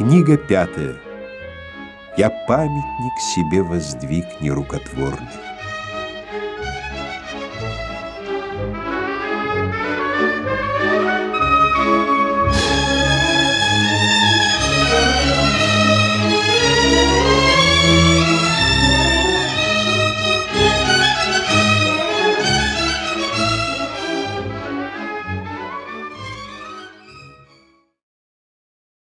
Книга пятая. Я памятник себе воздвиг нерукотворный.